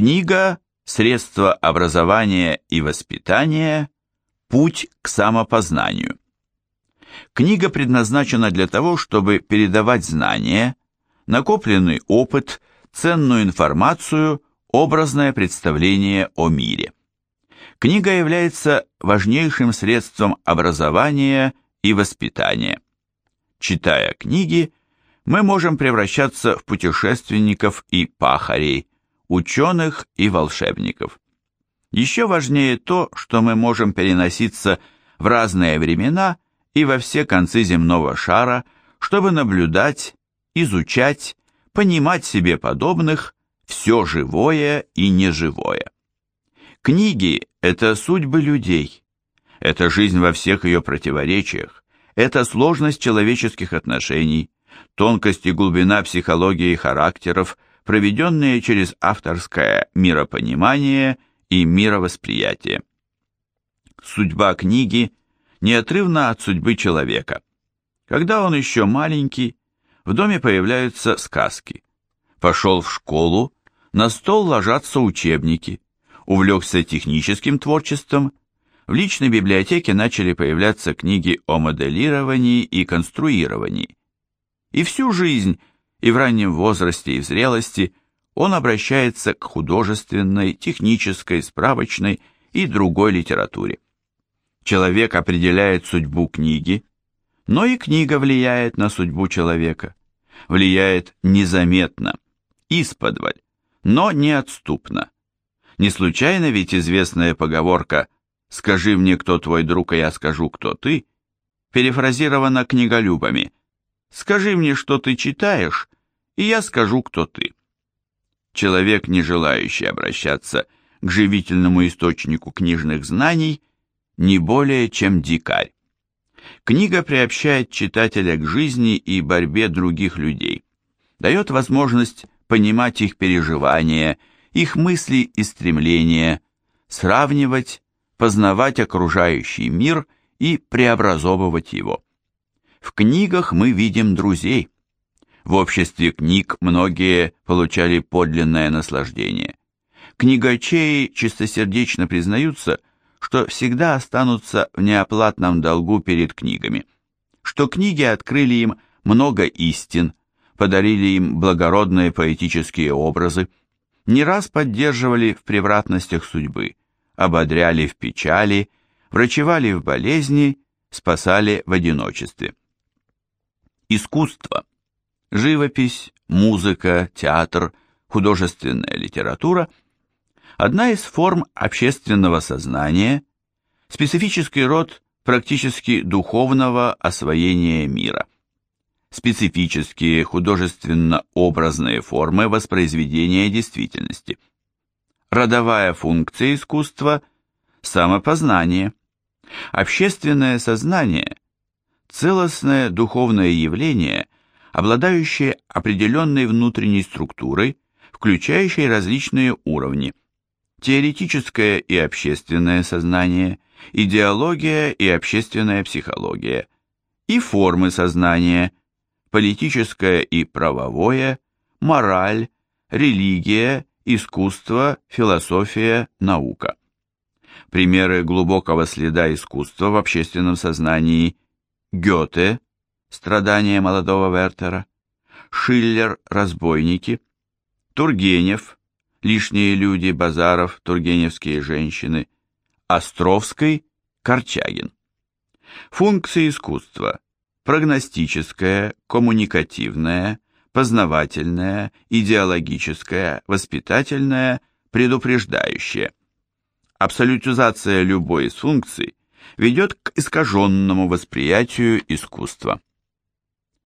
Книга «Средства образования и воспитания. Путь к самопознанию». Книга предназначена для того, чтобы передавать знания, накопленный опыт, ценную информацию, образное представление о мире. Книга является важнейшим средством образования и воспитания. Читая книги, мы можем превращаться в путешественников и пахарей, ученых и волшебников. Еще важнее то, что мы можем переноситься в разные времена и во все концы земного шара, чтобы наблюдать, изучать, понимать себе подобных, все живое и неживое. Книги – это судьбы людей, это жизнь во всех ее противоречиях, это сложность человеческих отношений, тонкость и глубина психологии характеров, проведенные через авторское миропонимание и мировосприятие. Судьба книги неотрывна от судьбы человека. Когда он еще маленький, в доме появляются сказки. Пошел в школу, на стол ложатся учебники. Увлекся техническим творчеством, в личной библиотеке начали появляться книги о моделировании и конструировании. И всю жизнь, и в раннем возрасте, и в зрелости, он обращается к художественной, технической, справочной и другой литературе. Человек определяет судьбу книги, но и книга влияет на судьбу человека, влияет незаметно, исподволь, но неотступно. Не случайно ведь известная поговорка «Скажи мне, кто твой друг, а я скажу, кто ты» перефразирована книголюбами «Скажи мне, что ты читаешь, и я скажу, кто ты». Человек, не желающий обращаться к живительному источнику книжных знаний, не более чем дикарь. Книга приобщает читателя к жизни и борьбе других людей, дает возможность понимать их переживания, их мысли и стремления, сравнивать, познавать окружающий мир и преобразовывать его. В книгах мы видим друзей. В обществе книг многие получали подлинное наслаждение. Книгачеи чистосердечно признаются, что всегда останутся в неоплатном долгу перед книгами, что книги открыли им много истин, подарили им благородные поэтические образы, не раз поддерживали в превратностях судьбы, ободряли в печали, врачевали в болезни, спасали в одиночестве. Искусство, живопись, музыка, театр, художественная литература – одна из форм общественного сознания, специфический род практически духовного освоения мира. Специфические художественно-образные формы воспроизведения действительности. Родовая функция искусства – самопознание. Общественное сознание – целостное духовное явление, обладающее определенной внутренней структурой, включающей различные уровни – теоретическое и общественное сознание, идеология и общественная психология, и формы сознания, политическое и правовое, мораль, религия, искусство, философия, наука. Примеры глубокого следа искусства в общественном сознании Гёте, страдания молодого Вертера, Шиллер, разбойники, Тургенев, лишние люди, Базаров, тургеневские женщины, Островской, Корчагин. Функции искусства – прогностическая, коммуникативная, познавательная, идеологическая, воспитательная, предупреждающая. Абсолютизация любой из функций ведет к искаженному восприятию искусства.